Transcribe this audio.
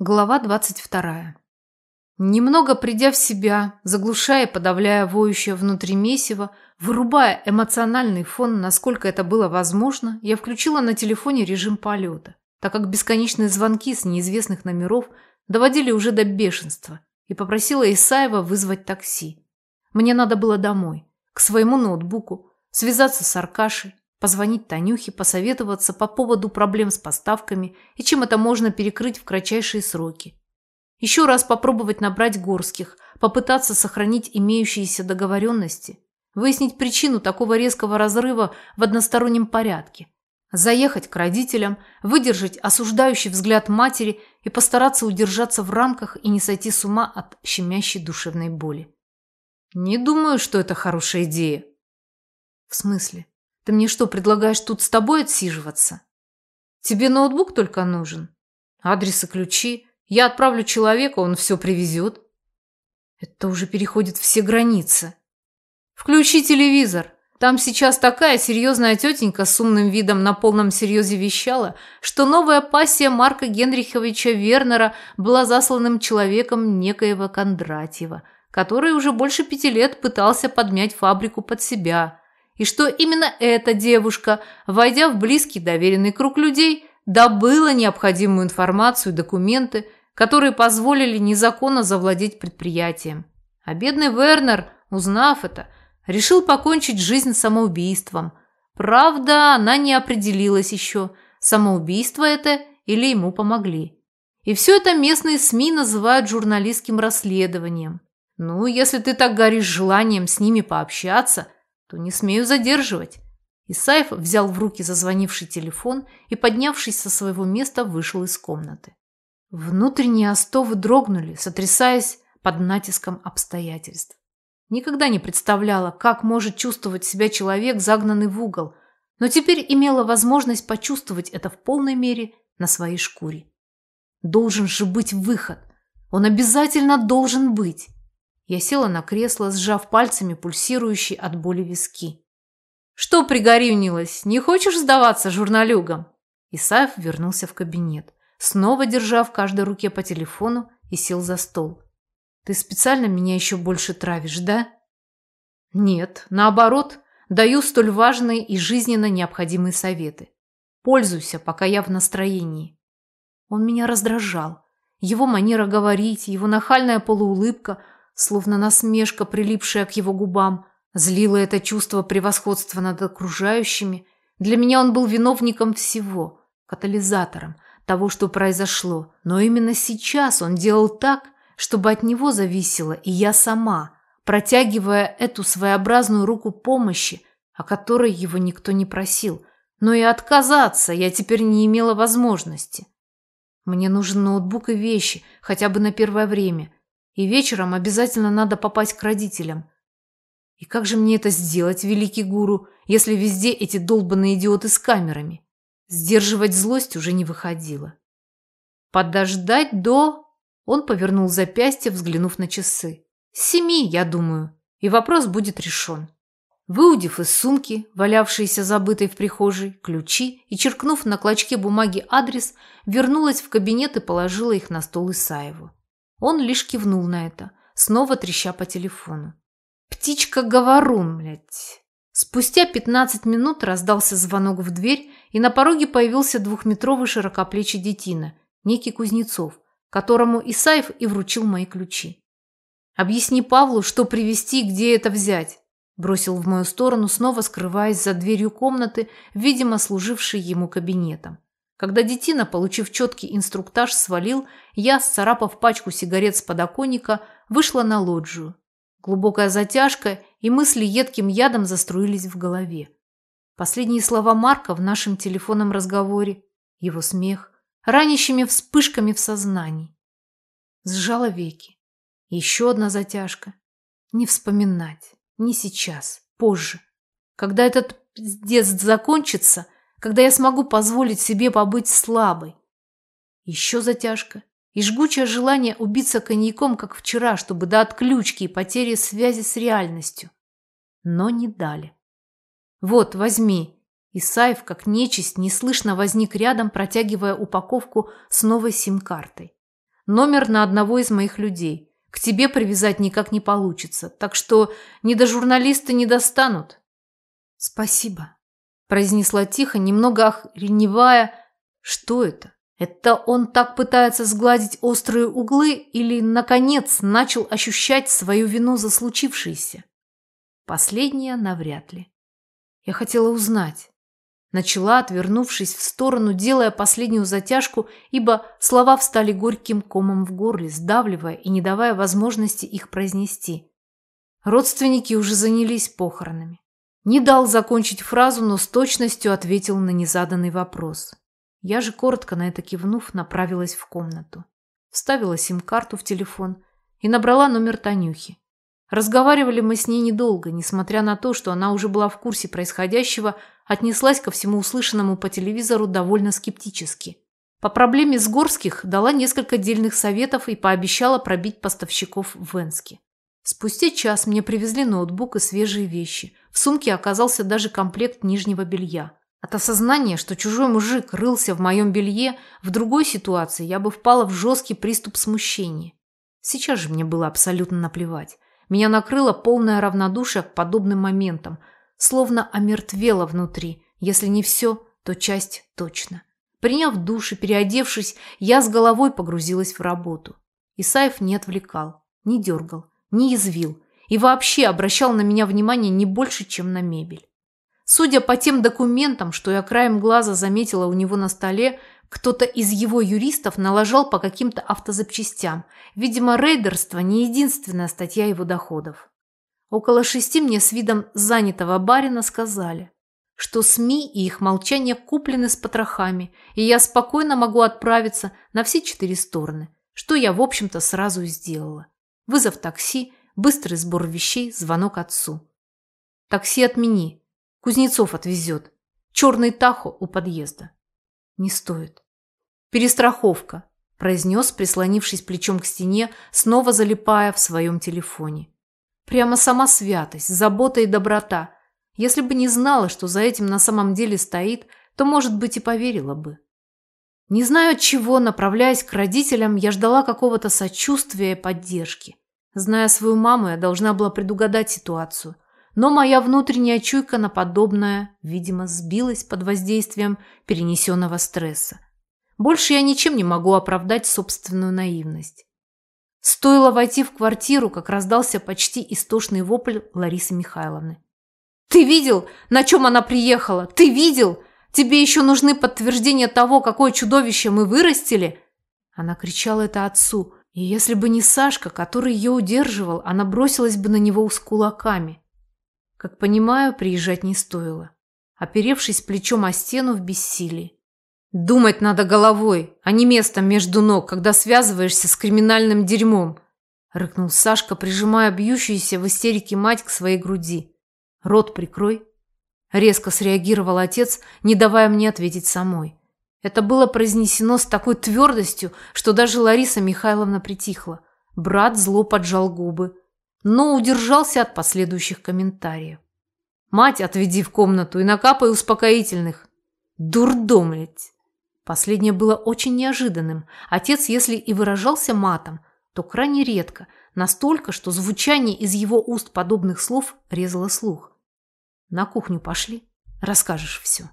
Глава 22. Немного придя в себя, заглушая и подавляя воющее внутри месиво, вырубая эмоциональный фон, насколько это было возможно, я включила на телефоне режим полета, так как бесконечные звонки с неизвестных номеров доводили уже до бешенства, и попросила Исаева вызвать такси. Мне надо было домой, к своему ноутбуку, связаться с Аркашей, Позвонить Танюхе, посоветоваться по поводу проблем с поставками и чем это можно перекрыть в кратчайшие сроки. Еще раз попробовать набрать горских, попытаться сохранить имеющиеся договоренности, выяснить причину такого резкого разрыва в одностороннем порядке, заехать к родителям, выдержать осуждающий взгляд матери и постараться удержаться в рамках и не сойти с ума от щемящей душевной боли. Не думаю, что это хорошая идея. В смысле? Ты мне что, предлагаешь тут с тобой отсиживаться? Тебе ноутбук только нужен? Адрес и ключи. Я отправлю человека, он все привезет. Это уже переходит все границы. Включи телевизор. Там сейчас такая серьезная тетенька с умным видом на полном серьезе вещала, что новая пассия Марка Генриховича Вернера была засланным человеком некоего Кондратьева, который уже больше пяти лет пытался подмять фабрику под себя – и что именно эта девушка, войдя в близкий доверенный круг людей, добыла необходимую информацию и документы, которые позволили незаконно завладеть предприятием. А бедный Вернер, узнав это, решил покончить жизнь самоубийством. Правда, она не определилась еще, самоубийство это или ему помогли. И все это местные СМИ называют журналистским расследованием. Ну, если ты так горишь желанием с ними пообщаться – то не смею задерживать. Исаев взял в руки зазвонивший телефон и, поднявшись со своего места, вышел из комнаты. Внутренние остовы дрогнули, сотрясаясь под натиском обстоятельств. Никогда не представляла, как может чувствовать себя человек, загнанный в угол, но теперь имела возможность почувствовать это в полной мере на своей шкуре. Должен же быть выход. Он обязательно должен быть. Я села на кресло, сжав пальцами пульсирующие от боли виски. «Что пригорюнилась? Не хочешь сдаваться журналюгам?» Исаев вернулся в кабинет, снова держа в каждой руке по телефону и сел за стол. «Ты специально меня еще больше травишь, да?» «Нет, наоборот, даю столь важные и жизненно необходимые советы. Пользуйся, пока я в настроении». Он меня раздражал. Его манера говорить, его нахальная полуулыбка – словно насмешка, прилипшая к его губам, злило это чувство превосходства над окружающими. Для меня он был виновником всего, катализатором того, что произошло. Но именно сейчас он делал так, чтобы от него зависело и я сама, протягивая эту своеобразную руку помощи, о которой его никто не просил. Но и отказаться я теперь не имела возможности. Мне нужен ноутбук и вещи, хотя бы на первое время – и вечером обязательно надо попасть к родителям. И как же мне это сделать, великий гуру, если везде эти долбанные идиоты с камерами? Сдерживать злость уже не выходило. Подождать до... Он повернул запястье, взглянув на часы. Семи, я думаю, и вопрос будет решен. Выудив из сумки, валявшейся забытой в прихожей, ключи и черкнув на клочке бумаги адрес, вернулась в кабинет и положила их на стол Исаеву. Он лишь кивнул на это, снова треща по телефону. «Птичка-говорун, блядь!» Спустя пятнадцать минут раздался звонок в дверь, и на пороге появился двухметровый широкоплечий детина, некий Кузнецов, которому Исаев и вручил мои ключи. «Объясни Павлу, что привезти и где это взять», бросил в мою сторону, снова скрываясь за дверью комнаты, видимо, служившей ему кабинетом. Когда детина, получив четкий инструктаж, свалил, я, сцарапав пачку сигарет с подоконника, вышла на лоджию. Глубокая затяжка, и мысли едким ядом заструились в голове. Последние слова Марка в нашем телефонном разговоре, его смех, ранящими вспышками в сознании. Сжала веки. Еще одна затяжка. Не вспоминать. Не сейчас. Позже. Когда этот пиздец закончится – когда я смогу позволить себе побыть слабой. Еще затяжка и жгучее желание убиться коньяком, как вчера, чтобы до отключки и потери связи с реальностью. Но не дали. Вот, возьми. Исаев, как нечисть, неслышно возник рядом, протягивая упаковку с новой сим-картой. Номер на одного из моих людей. К тебе привязать никак не получится, так что ни до журналиста не достанут. Спасибо, произнесла тихо, немного охреневая. Что это? Это он так пытается сгладить острые углы или, наконец, начал ощущать свою вину за случившееся? Последнее навряд ли. Я хотела узнать. Начала, отвернувшись в сторону, делая последнюю затяжку, ибо слова встали горьким комом в горле, сдавливая и не давая возможности их произнести. Родственники уже занялись похоронами. Не дал закончить фразу, но с точностью ответил на незаданный вопрос. Я же, коротко на это кивнув, направилась в комнату. Вставила сим-карту в телефон и набрала номер Танюхи. Разговаривали мы с ней недолго, несмотря на то, что она уже была в курсе происходящего, отнеслась ко всему услышанному по телевизору довольно скептически. По проблеме с Горских дала несколько дельных советов и пообещала пробить поставщиков в Венске. Спустя час мне привезли ноутбук и свежие вещи. В сумке оказался даже комплект нижнего белья. От осознания, что чужой мужик рылся в моем белье, в другой ситуации я бы впала в жесткий приступ смущения. Сейчас же мне было абсолютно наплевать. Меня накрыло полное равнодушие к подобным моментам, словно омертвело внутри. Если не все, то часть точно. Приняв душ и переодевшись, я с головой погрузилась в работу. Исаев не отвлекал, не дергал, не язвил и вообще обращал на меня внимание не больше, чем на мебель. Судя по тем документам, что я краем глаза заметила у него на столе, кто-то из его юристов налажал по каким-то автозапчастям. Видимо, рейдерство не единственная статья его доходов. Около шести мне с видом занятого барина сказали, что СМИ и их молчание куплены с потрохами, и я спокойно могу отправиться на все четыре стороны, что я, в общем-то, сразу и сделала. Вызов такси, быстрый сбор вещей, звонок отцу. «Такси отмени», Кузнецов отвезет. Черный Тахо у подъезда. Не стоит. Перестраховка, произнес, прислонившись плечом к стене, снова залипая в своем телефоне. Прямо сама святость, забота и доброта. Если бы не знала, что за этим на самом деле стоит, то, может быть, и поверила бы. Не знаю от чего, направляясь к родителям, я ждала какого-то сочувствия и поддержки. Зная свою маму, я должна была предугадать ситуацию – но моя внутренняя чуйка на подобное, видимо, сбилась под воздействием перенесенного стресса. Больше я ничем не могу оправдать собственную наивность. Стоило войти в квартиру, как раздался почти истошный вопль Ларисы Михайловны. «Ты видел, на чем она приехала? Ты видел? Тебе еще нужны подтверждения того, какое чудовище мы вырастили?» Она кричала это отцу, и если бы не Сашка, который ее удерживал, она бросилась бы на него с кулаками. Как понимаю, приезжать не стоило. Оперевшись плечом о стену в бессилии. Думать надо головой, а не местом между ног, когда связываешься с криминальным дерьмом, рыкнул Сашка, прижимая бьющуюся в истерике мать к своей груди. Рот прикрой. Резко среагировал отец, не давая мне ответить самой. Это было произнесено с такой твердостью, что даже Лариса Михайловна притихла. Брат зло поджал губы но удержался от последующих комментариев. «Мать отведи в комнату и накапай успокоительных». «Дурдом, ведь!» Последнее было очень неожиданным. Отец, если и выражался матом, то крайне редко, настолько, что звучание из его уст подобных слов резало слух. «На кухню пошли, расскажешь все».